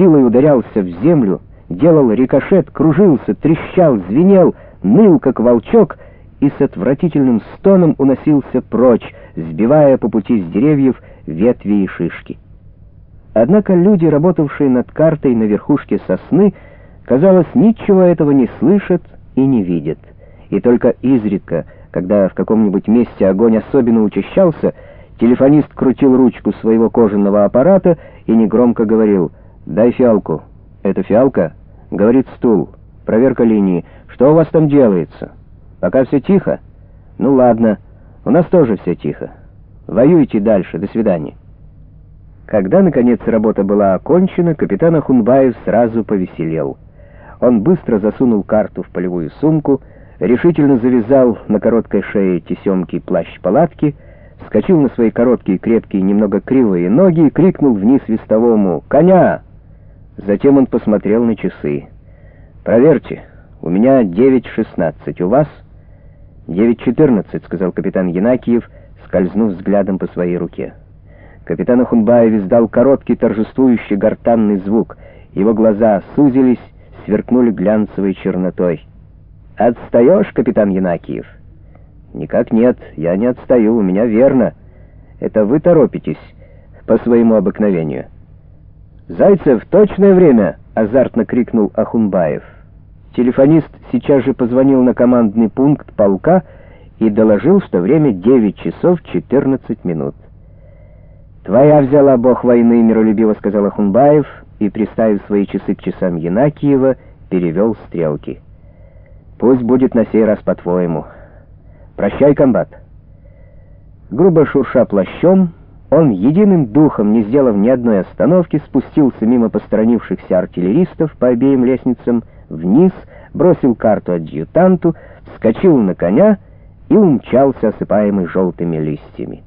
силой ударялся в землю, делал рикошет, кружился, трещал, звенел, ныл, как волчок, и с отвратительным стоном уносился прочь, сбивая по пути с деревьев ветви и шишки. Однако люди, работавшие над картой на верхушке сосны, казалось, ничего этого не слышат и не видят. И только изредка, когда в каком-нибудь месте огонь особенно учащался, телефонист крутил ручку своего кожаного аппарата и негромко говорил «Дай фиалку». «Это фиалка?» — говорит стул. «Проверка линии. Что у вас там делается?» «Пока все тихо?» «Ну ладно, у нас тоже все тихо. Воюйте дальше. До свидания». Когда, наконец, работа была окончена, капитан Ахунбаев сразу повеселел. Он быстро засунул карту в полевую сумку, решительно завязал на короткой шее тесемки плащ-палатки, вскочил на свои короткие, крепкие, немного кривые ноги и крикнул вниз вестовому «Коня!». Затем он посмотрел на часы. «Проверьте, у меня 9.16, у вас?» «9.14», — сказал капитан Янакиев, скользнув взглядом по своей руке. Капитан Ахунбаев издал короткий торжествующий гортанный звук. Его глаза сузились, сверкнули глянцевой чернотой. «Отстаешь, капитан Янакиев?» «Никак нет, я не отстаю, у меня верно. Это вы торопитесь по своему обыкновению». «Зайцев, точное время!» — азартно крикнул Ахунбаев. Телефонист сейчас же позвонил на командный пункт полка и доложил, что время 9 часов 14 минут. «Твоя взяла бог войны», — миролюбиво сказал Ахунбаев, и, приставив свои часы к часам Янакиева, перевел стрелки. «Пусть будет на сей раз по-твоему. Прощай, комбат». Грубо шурша плащом, он единым духом, не сделав ни одной остановки, спустился мимо посторонившихся артиллеристов по обеим лестницам вниз, бросил карту адъютанту, вскочил на коня и умчался, осыпаемый желтыми листьями.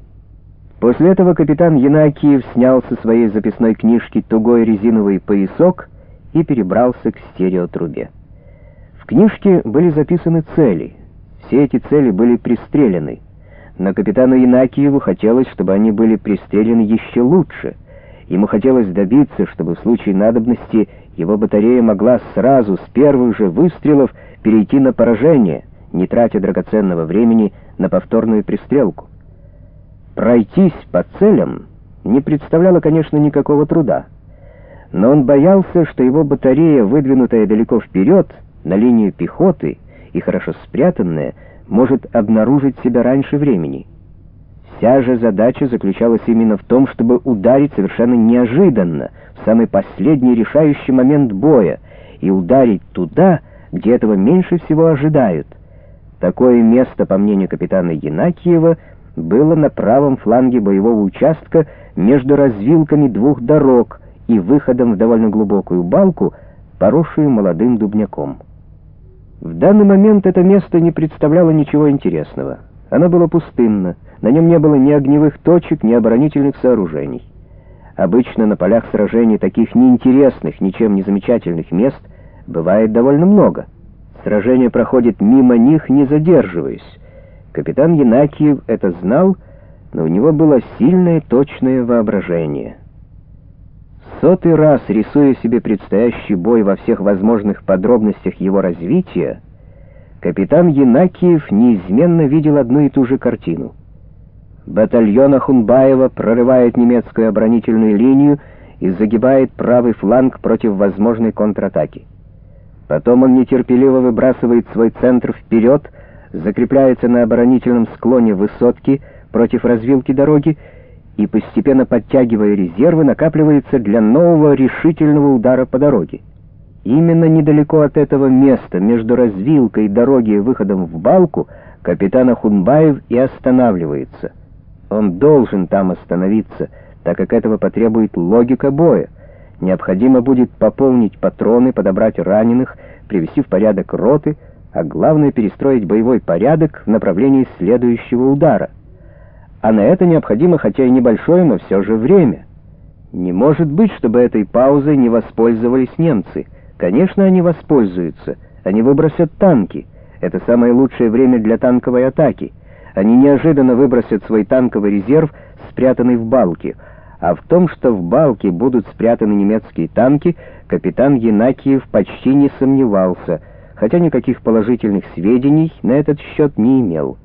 После этого капитан Янакиев снял со своей записной книжки тугой резиновый поясок и перебрался к стереотрубе. В книжке были записаны цели. Все эти цели были пристрелены. Но капитану Янакиеву хотелось, чтобы они были пристрелены еще лучше. Ему хотелось добиться, чтобы в случае надобности его батарея могла сразу, с первых же выстрелов, перейти на поражение, не тратя драгоценного времени на повторную пристрелку. Пройтись по целям не представляло, конечно, никакого труда. Но он боялся, что его батарея, выдвинутая далеко вперед, на линию пехоты и хорошо спрятанная, может обнаружить себя раньше времени. Вся же задача заключалась именно в том, чтобы ударить совершенно неожиданно, в самый последний решающий момент боя, и ударить туда, где этого меньше всего ожидают. Такое место, по мнению капитана Янакиева, было на правом фланге боевого участка между развилками двух дорог и выходом в довольно глубокую балку, поросшую молодым дубняком. В данный момент это место не представляло ничего интересного. Оно было пустынно, на нем не было ни огневых точек, ни оборонительных сооружений. Обычно на полях сражений таких неинтересных, ничем не замечательных мест бывает довольно много. Сражение проходит мимо них, не задерживаясь. Капитан Янакиев это знал, но у него было сильное точное воображение. Сотый раз, рисуя себе предстоящий бой во всех возможных подробностях его развития, капитан Янакиев неизменно видел одну и ту же картину. Батальон Ахунбаева прорывает немецкую оборонительную линию и загибает правый фланг против возможной контратаки. Потом он нетерпеливо выбрасывает свой центр вперед, закрепляется на оборонительном склоне высотки против развилки дороги и, постепенно подтягивая резервы, накапливается для нового решительного удара по дороге. Именно недалеко от этого места, между развилкой дороги и выходом в балку, капитан Ахунбаев и останавливается. Он должен там остановиться, так как этого потребует логика боя. Необходимо будет пополнить патроны, подобрать раненых, привести в порядок роты, а главное перестроить боевой порядок в направлении следующего удара. А на это необходимо, хотя и небольшое, но все же время. Не может быть, чтобы этой паузой не воспользовались немцы. Конечно, они воспользуются. Они выбросят танки. Это самое лучшее время для танковой атаки. Они неожиданно выбросят свой танковый резерв, спрятанный в балке. а в том, что в балке будут спрятаны немецкие танки, капитан Янакиев почти не сомневался, хотя никаких положительных сведений на этот счет не имел.